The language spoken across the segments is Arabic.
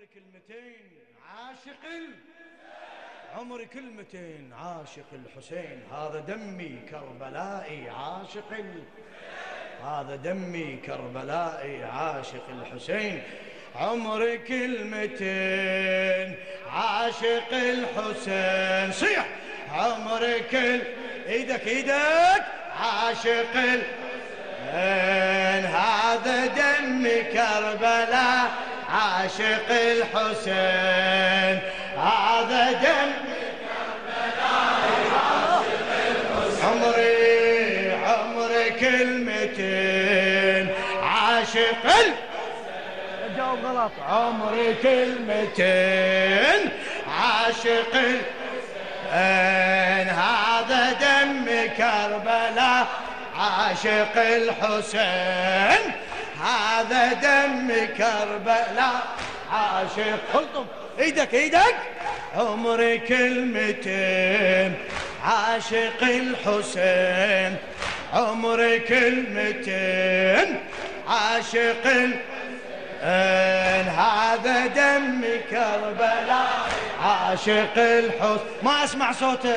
عمري كلمتين عاشق. عمري كلمتين عاشق الحسين هذا دمي كربلائي عاشق. هذا دمي كربلائي عاشق الحسين عمري كلمتين عاشق الحسين صيح عمري كل إيدك إيدك عاشق الحسين هذا دمي كربلاء عاشق الحسين. هذا دمي عمري عمري كلمتين عاشق ال... جاوب غلط. عمري كلمتين عاشق الحسين هذا دم كربلاء. عاشق الحسين. هذا دم كربلاء. عاشق خلطم إيدك إيدك. عمري كلمتين عاشق الحسين. عمري كلمتين عاشق الحسين. هذا دم كربلاء. عاشق الحسين ما أسمع صوته.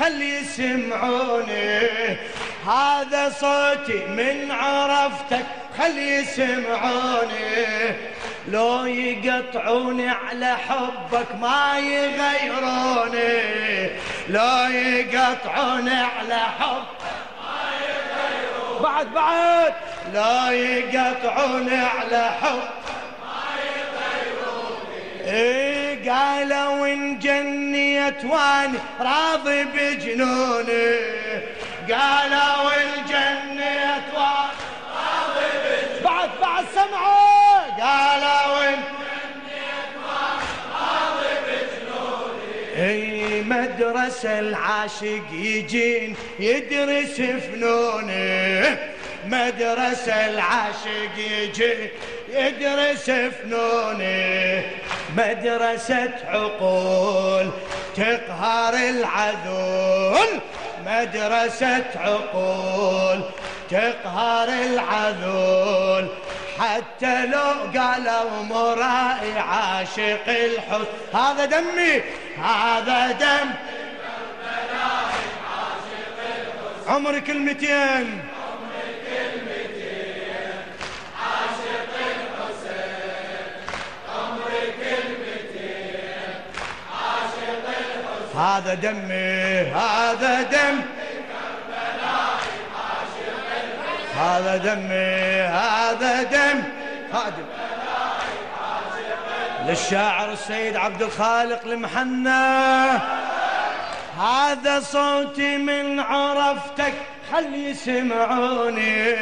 خلي يسمعوني. هذا صوتي من عرفتك خلي يسمعوني. لو يقطعوني على حبك ما يغيروني. لو يقطعوني على حبك ما يغيروني بعد بعد. لا يقطعوني على حبك إيه. قالوا ان جنيت واني راضي بجنوني. قالوا ان جنيت واني راضي بجنوني. بعد بعد سمعوا. قالوا ان أي مدرسة العاشق يجين يدرس فنوني. مدرسة العاشق يجي يدرس فنوني مدرسة عقول تقهر العذول. مدرسة عقول تقهر العذول. حتى لو قالوا مرائي عاشق الحسن هذا دمي هذا دم. عمري كلمتين. هذا دمي هذا دم. هذا دمي هذا دم. خادم. للشاعر السيد عبد الخالق المحنى هذا صوتي من عرفتك خلي يسمعوني.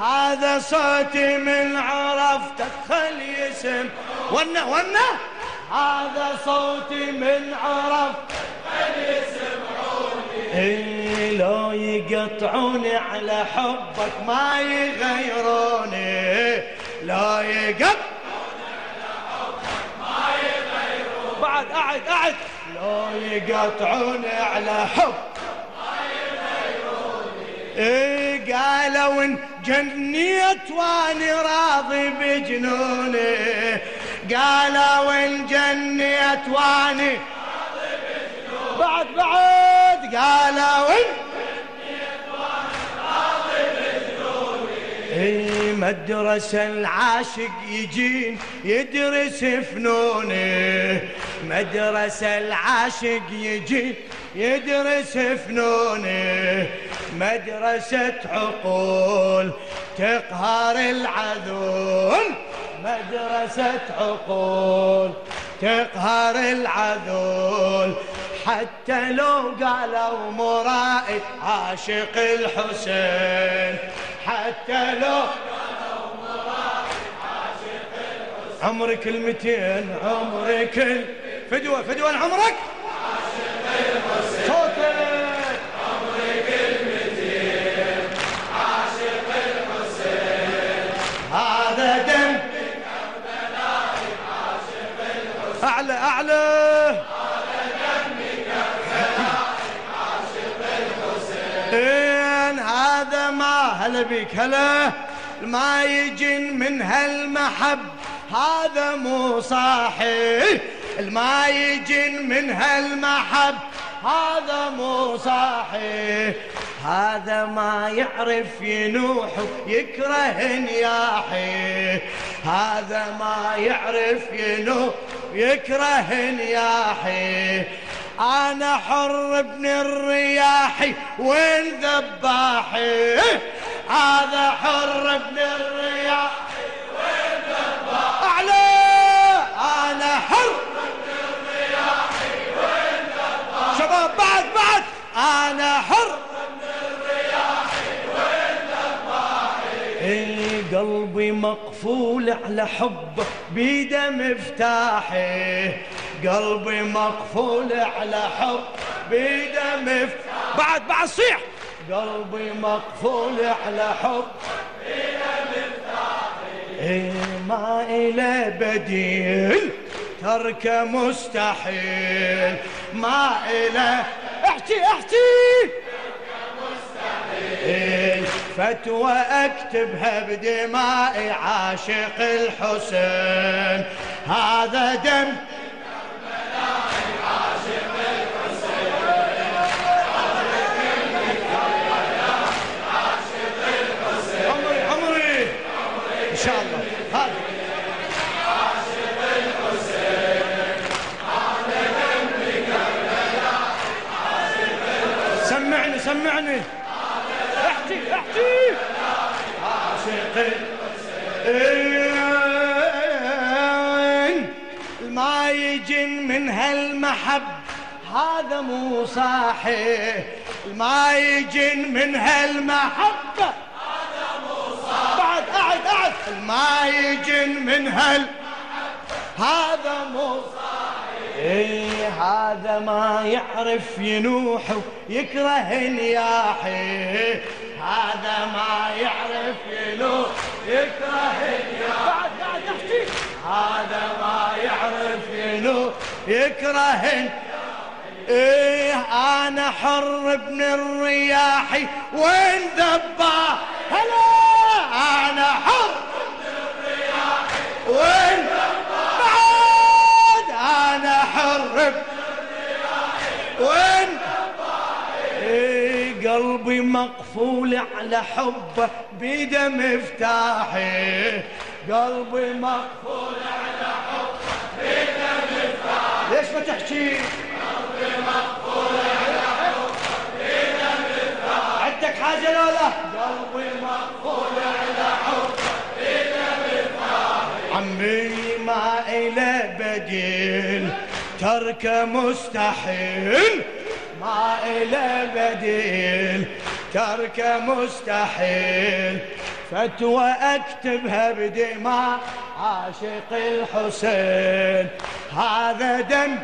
هذا صوتي من عرفتك خلي يسمع ونا ونا هذا صوتي من عرف إيه لو يقطعوني على حبك ما يغيروني. لا يقطعوني على حبك ما يغيروني بعد قعد قعد لو يقطعوني على حب إيه قالوا إن جنيت واني راضي بجنوني. قالوا ان جنيت واني بعد بعد ان إي مدرسة العاشق يجين يدرس فنوني. مدرسة العاشق يجين يدرس فنوني. مدرسة عقول تقهر العذول مدرسة عقول تقهر العذول. حتى لو قالوا مرائي عاشق الحسين. حتى لو قالوا مرائي عاشق عمري كلمتين عمري كل فدوة فدوة عمرك أعلى. أعلى إن هذا ما هلا بك هلا ما يجن من هالمحب؟ هذا مو صاحي. الما يجن من هالمحب؟ هذا مو صاحي. هذا ما يعرف ينوح يكره نياحي هذا ما يعرف ينوح يكره نياحي أنا حر ابن الرياح وين ذباحي؟ هذا حر ابن الرياح وين ذباحي؟ أعلى. أنا حر ابن الرياح وين ذباحي؟ شباب بعد بعد. أنا حر قلبي مقفول على حبه بيده مفتاحي قلبي مقفول على حب بيده مفتاح بعد بعد صيح. قلبي مقفول على حب بيده مفتاحي إيه ما إله بديل تركه مستحيل. ما إله احكي احكي! فتوى أكتبها بدماء عاشق الحسين. هذا دم يجن من هالمحب هذا مو صاحي. ما يجن من هالمحبة هذا مو صاحي بعد قعد قعد ما يجن من هال هذا مو إيه هذا ما يعرف ينوح يكره نياحي. هذا ما يعرف ينوح يكره نياحي. بعد بعد احكي. هذا ما يعرف ينوح يكره إيه أنا حر ابن الرياح وين ذبا هلا أنا حر ابن الرياح وين بعد؟ أنا حر وين؟ إيه قلبي مقفول على حبه بيده مفتاحي. قلبي مقفول تحكي. عندك حاجة لا لا قلبي مقفول على حبه بيده مفتاحي عمي ما إله بديل تركه مستحيل. ما إله بديل تركه مستحيل. فتوى أكتبها بدماء عاشق الحسين. هذا دم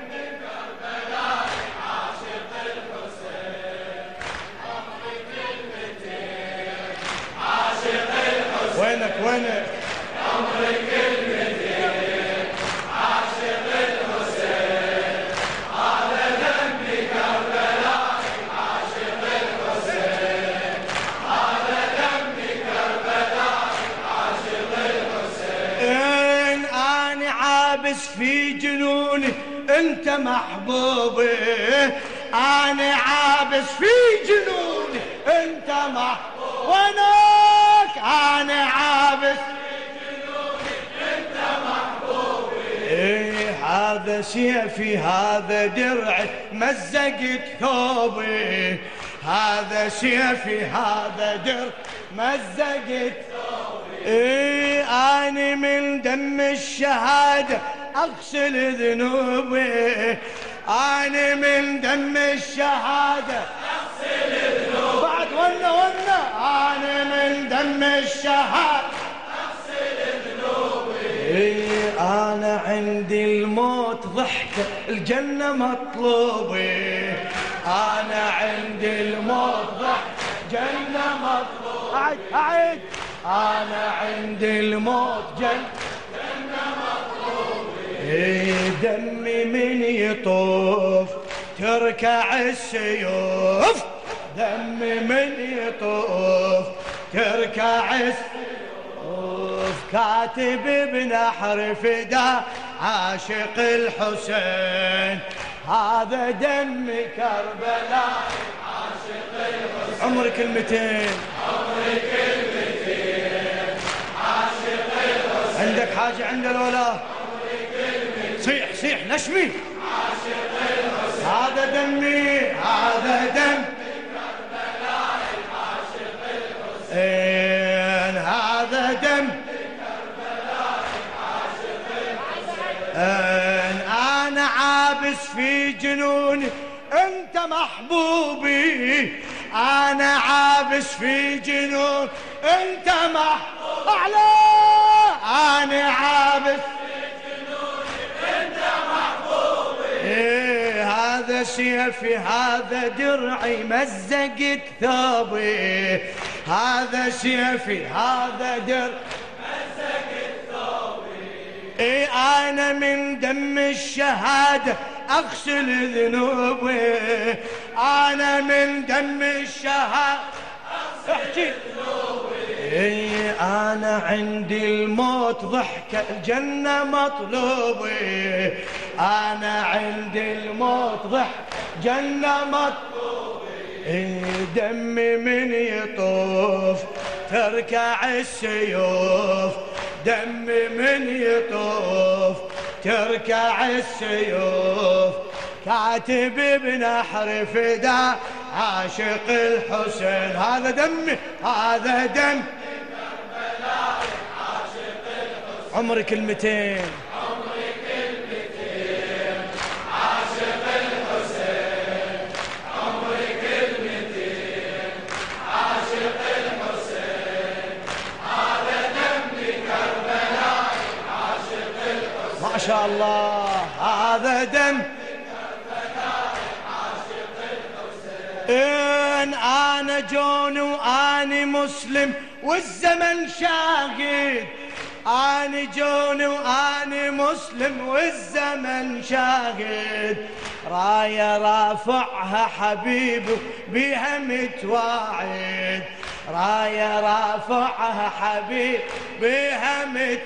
محبوبي. أنا عابس في جنوني. أنت محبوبي وينك أنا عابس إيه هذا سيفي هذا درعي مزقت ثوبي. هذا سيفي هذا درع مزقت إيه أنا من دم الشهادة أغسل ذنوبي. أنا من دم الشهادة. بعد ونا ونا أنا من دم الشهادة. أغسل إيه أنا عندي الموت ضحكة الجنة مطلوبي أنا عندي الموت ضحكة جنة مطلوبي اعد اعد أنا عندي الموت جنة دمي من يطوف تركع السيوف. دمي من يطوف تركع السيوف. كاتب بنحر فدا عاشق الحسين. هذا دم كربلاء عاشق الحسين. عمر كلمتين. عمر كلمتين. عاشق الحسين. عندك حاجة عند الولا صيح صيح نشمي. هذا دمي هذا دم. إن هذا دم. أنا عابس في جنوني أنت محبوبي. أنا عابس في جنون أنت محبوبي أعلى. أنا عابس هذا سيفي هذا درعي مزقت ثوبي هذا سيفي هذا درعي مزقت ثوبي إيه أنا من دم الشهادة أغسل ذنوبي. أنا من دم الشهادة احكي إيه أنا عندي الموت ضحكة الجنة مطلوبي. أنا عندي الموت ضحكة جنة مطلوبي. إيه دمي من يطوف تركع السيوف. دمي من يطوف تركع السيوف. كاتب بنحر فدا عاشق الحسين. هذا دمي هذا دم. عمري كلمتين. عمري كلمتين عاشق الحسين عمري كلمتين عاشق الحسين هذا دمي كربلاء عاشق الحسين ما شاء الله. هذا دم. إن أنا جون وأنا مسلم والزمن شاهد. أنا جون وأنا مسلم والزمن شاهد. راية رافعها حبيبي بها متواعد. راية رافعها حبيبي بها متواعد.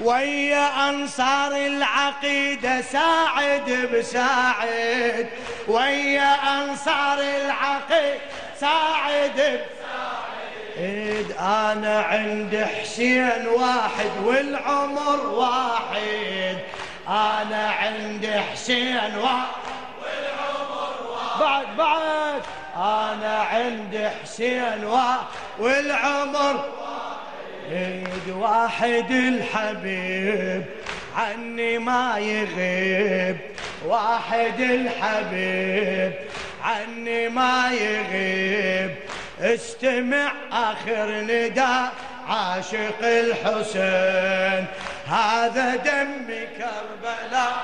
ويا أنصار العقيدة ساعد بساعد. ويا أنصار العقيدة ساعد بساعد أنا عند حسين واحد والعمر واحد. أنا عند حسين واحد والعمر واحد بعد بعد. أنا عند حسين واحد والعمر واحد. واحد الحبيب عني ما يغيب. واحد الحبيب عني ما يغيب. استمع آخر نداء عاشق الحسين. هذا دم كربلاء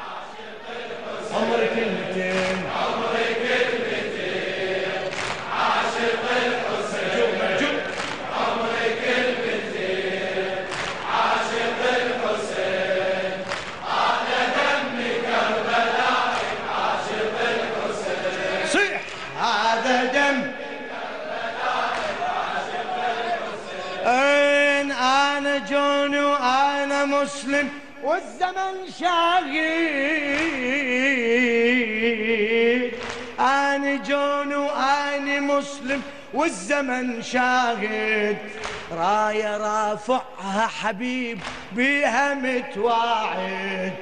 عاشق الحسين. عمر كلمتين مسلم والزمن شاهد. أنا جون وأنا مسلم والزمن شاهد. راية رافعها حبيب بيها متواعد.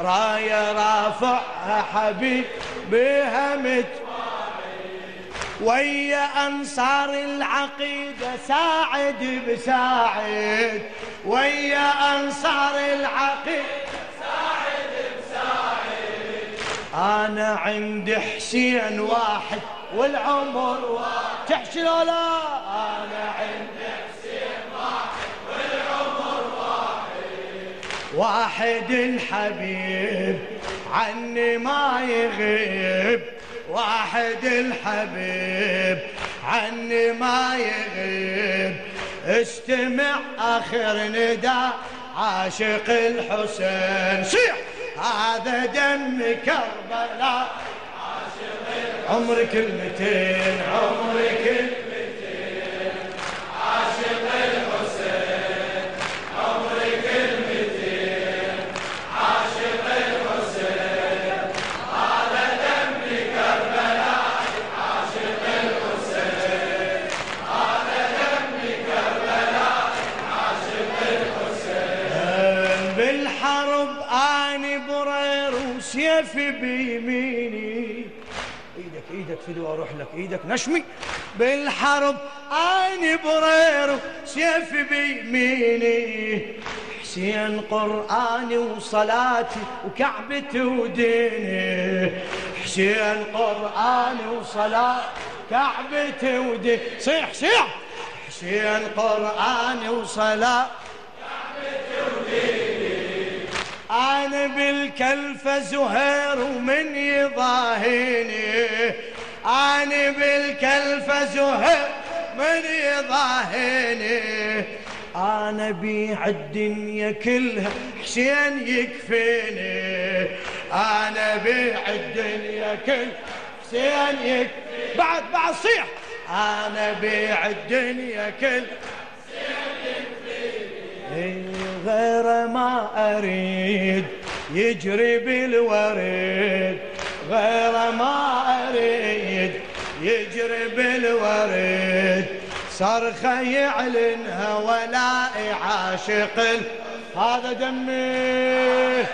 راية رافعها حبيب بيها متواعد. ويا أنصار العقيدة ساعد بساعد. ويا أنصار العقيدة ساعد بساعد أنا عندي حسين واحد والعمر واحد. تحشي لا أنا عندي حسين واحد والعمر واحد. واحد الحبيب عني ما يغيب. واحد الحبيب عني ما يغيب. استمع آخر نداء عاشق الحسين صيح هذا دم كربلاء عمر كلمتين عمر كلمتين إيدك إيدك فدوى أروح لك. إيدك نشمي. بالحرب اني برير سيف بيميني. حسين قرآني وصلاتي وكعبتي وديني. حسين قرآني وصلاتي كعبتي وديني. صيح صيح. حسين قرآني وصلاتي أنا بالكلفة زهير ومن يضاهيني. أنا بالكلفة زهير من يضاهيني. أنا بيع الدنيا كلها حسين يكفيني. أنا بيع الدنيا كلها حسين يكفيني. بعد بعد صيح. أنا بيع الدنيا كلها غير ما أريد يجري بالوريد. غير ما أريد يجري بالوريد. صرخة يعلنها ولا عاشق هذا دمي.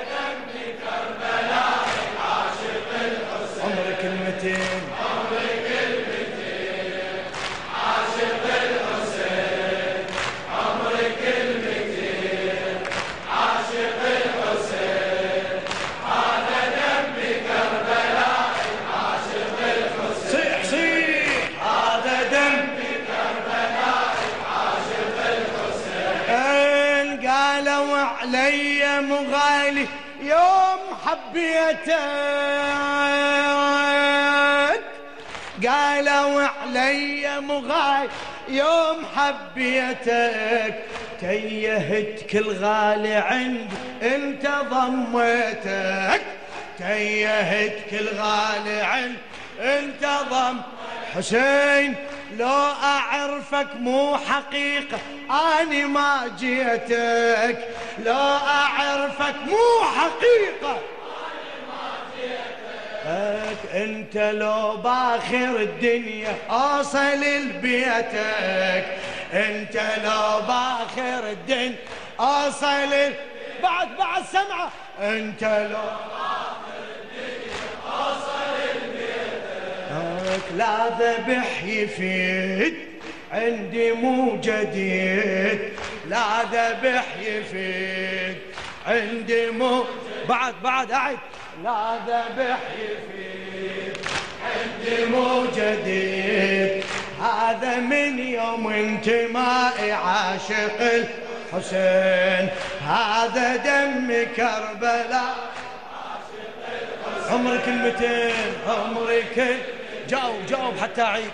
حبيتك تيهت كل غالي عندي انت ضميتك. تيهت كل غالي عندي انت ضم. حسين لو أعرفك مو حقيقة أني ما جيتك. لو أعرفك مو حقيقة أنت لو باخر الدنيا أوصل لبيتك. انت لو باخر الدنيا اوصل ال- بعد بعد سمعه انت لو لا ذبح يفيد عندي مو جديد لا ذبح يفيد عندي مو بعد بعد أعد لا ذبح يفيد عندي مو جديد هذا من يوم انتمائي عاشق الحسين. هذا دم كربلاء. عمري كلمتين عمري كل جاوب جاوب حتى أعيد.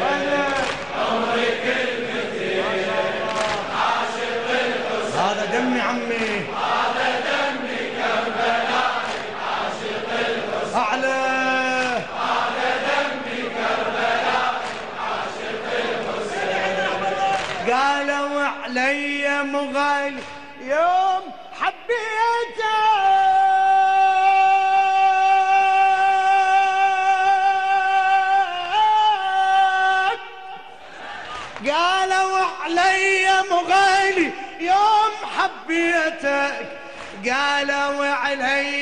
وأنا هذا دمي عمي. علي مغالي يوم حبيتك قالوا علي مغالي يوم حبيتك. قالوا علي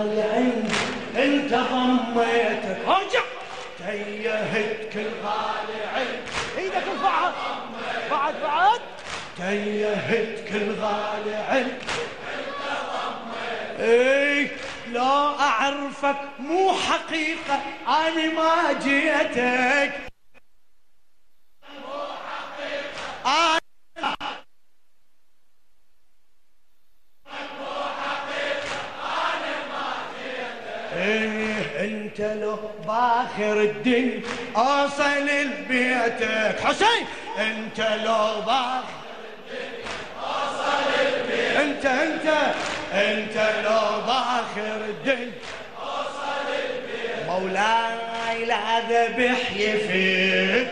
عندي انت ضميتك ارجع. تيهت كل غالي عين إيدك ارفعها بعد بعد. تيهت كل غالي عين إيه لا أعرفك مو حقيقة أنا ما جيتك. باخر الدين. اوصل لبيتك حسين! انت لو باخر انت انت انت لو باخر الدين. مولاي لا ذبح يفيد.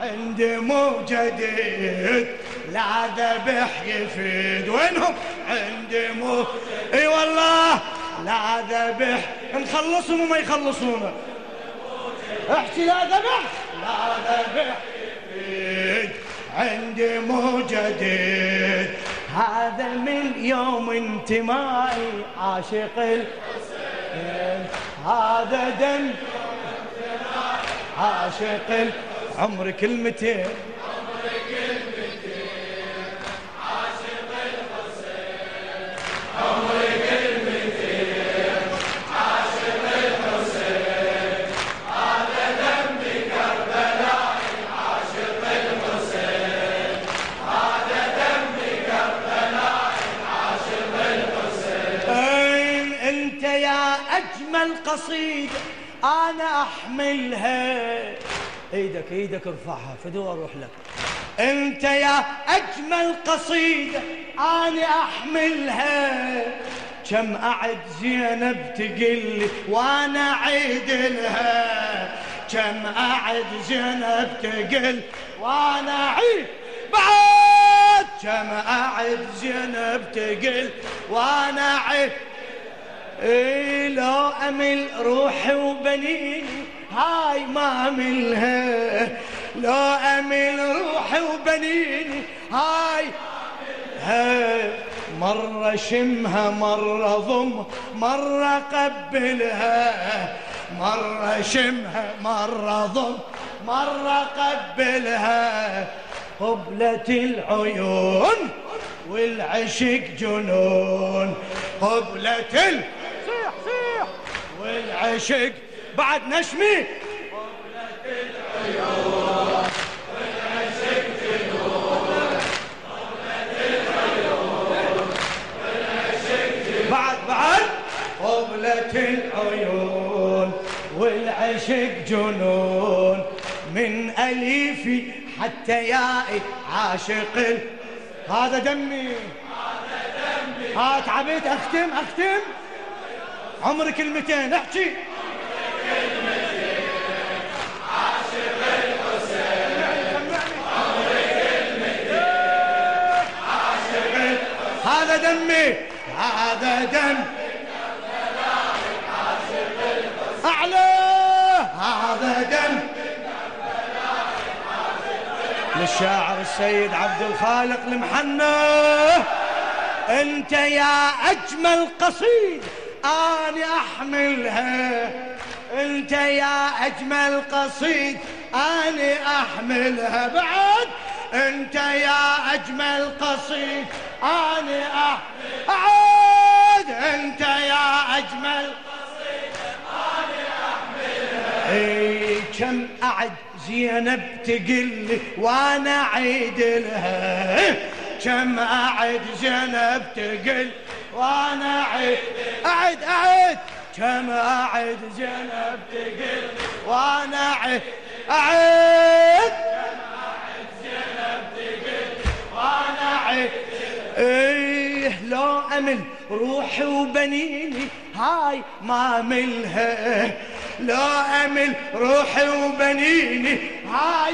عندي مو جديد لا ذبح يفيد. وينهم؟ عندي مو اي والله لا ذبح. نخلصهم وما يخلصونا احكي لا ذبح لا ذبح عندي مو جديد هذا من يوم انتمائي عاشق الحسين. هذا دم عاشق عمر كلمتين. يا أجمل قصيدة أنا أحملها. إيدك إيدك ارفعها فدو أروح لك. أنت يا أجمل قصيدة أنا أحملها. كم أعد زينب تقلي وأنا أعيد لها. كم أعد زينب تقل وأنا أعيد. بعد! كم أعد زينب تقل وأنا أعيد. إيه لو أمل روحي وبنيني هاي ما أملها. لو أمل روحي وبنيني هاي ها مرة شمها مرة ضم مرة قبلها. مرة شمها مرة ضم مرة قبلها. قبلة العيون والعشق جنون قبلة ال صيح صيح والعشق بعد نشمي. بعد بعد قبلة العيون والعشق جنون من أليفي حتى يائي عاشق. ال- هذا دمي. ها تعبت أختم أختم. عمر كلمتين احكي. هذا دمي هذا دم. أعلى هذا دم. للشاعر السيد عبد الخالق المحنى أنت يا أجمل قصيد. أنا أحملها. أنت يا أجمل قصيد أنا أحملها. بعد أنت يا أجمل قصيد أنا أح- اعد أنت يا أجمل إي كم أعد زينب تقلي وأنا اعيد لها. كم أعد زينب تقل وأنا اعيد. اعد اعد كم اعد زينب تقل؟ وأنا اعيد. اعد وأنا اعيد. إيه لو أمل روحي وبنيني هاي ما املها لو أمل روحي وبنيني هاي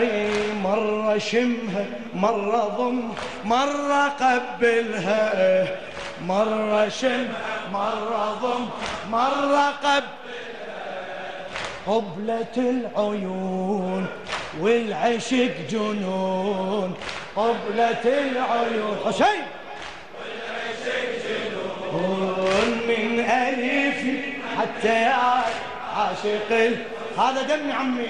إيه مرة شمها مرة ضم مرة قبلها. مرة شم مرة ضم مرة قبل قبلة العيون والعشق جنون. قبلة العيون. حسين! والعشق جنون. من ألف حتى يا عاشق. هذا دمي عمي.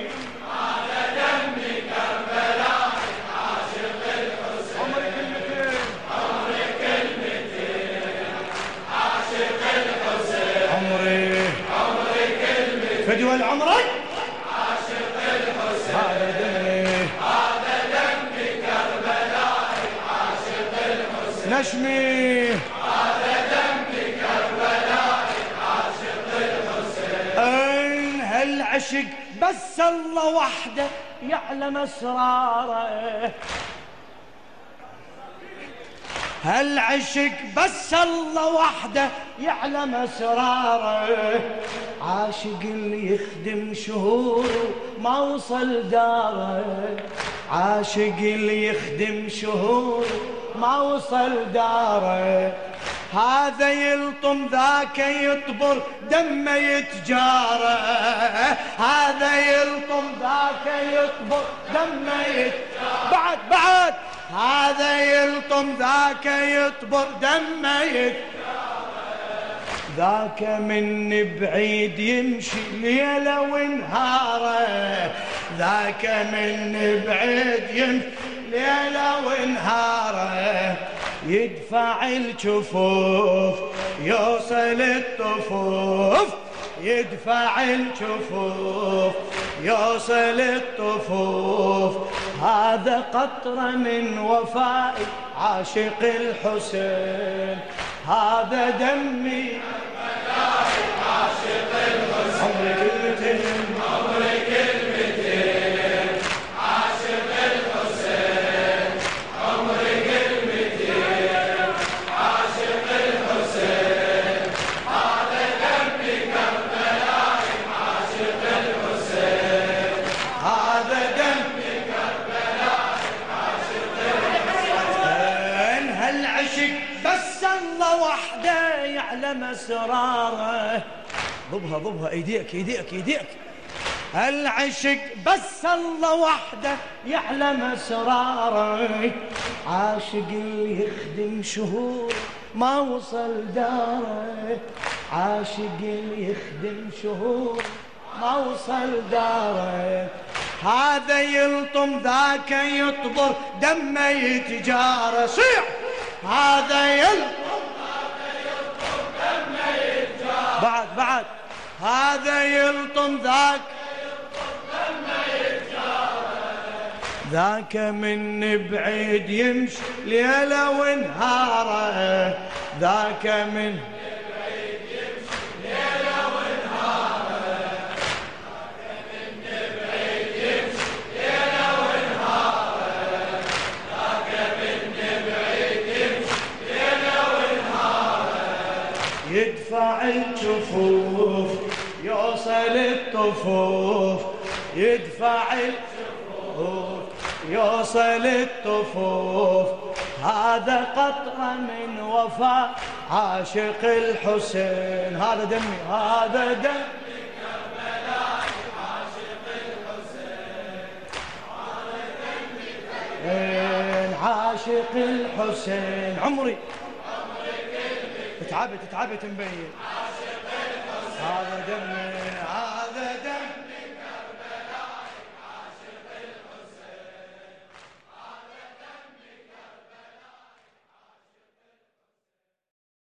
نشمي هذا كربلاء عاشق الحسين هالعشق؟ بس الله وحده يعلم أسراره. هالعشق؟ بس الله وحده يعلم أسراره. عاشق اللي يخدم شهور ما وصل داره. عاشق اللي يخدم شهور ما وصل داره. هذا يلطم ذاك يطبر دمه يتجاره. هذا يلطم ذاك يطبر دمه يتجاره. بعد بعد. هذا يلطم ذاك يطبر دمه يتجاره. ذاك من بعيد يمشي ليلة ونهاره ذاك من بعيد يمشي ليلة ونهاره يدفع الجفوف يوصل الطفوف. يدفع الجفوف يوصل الطفوف. هذا قطرة من وفاء عاشق الحسين. هذا دمي الله وحده يعلم أسراره. ضبها ضبها أيديك أيديك أيديك. العشق بس الله وحده يعلم أسراره. عاشق اللي يخدم شهور ما وصل داره. عاشق اللي يخدم شهور ما وصل داره. هذا يلطم ذاك يطبر دمه يتجاره صيح! هذا يلطم. هذا يلطم ذاك. ذاك من بعيد يمشي ليلة ونهاره. ذاك من الطفوف يدفع الجفوف يوصل الطفوف. هذا قطرة من وفاء عاشق الحسين. هذا دمي هذا دمي. عاشق الحسين عمري. تعبت تعبت مبين هذا دمي.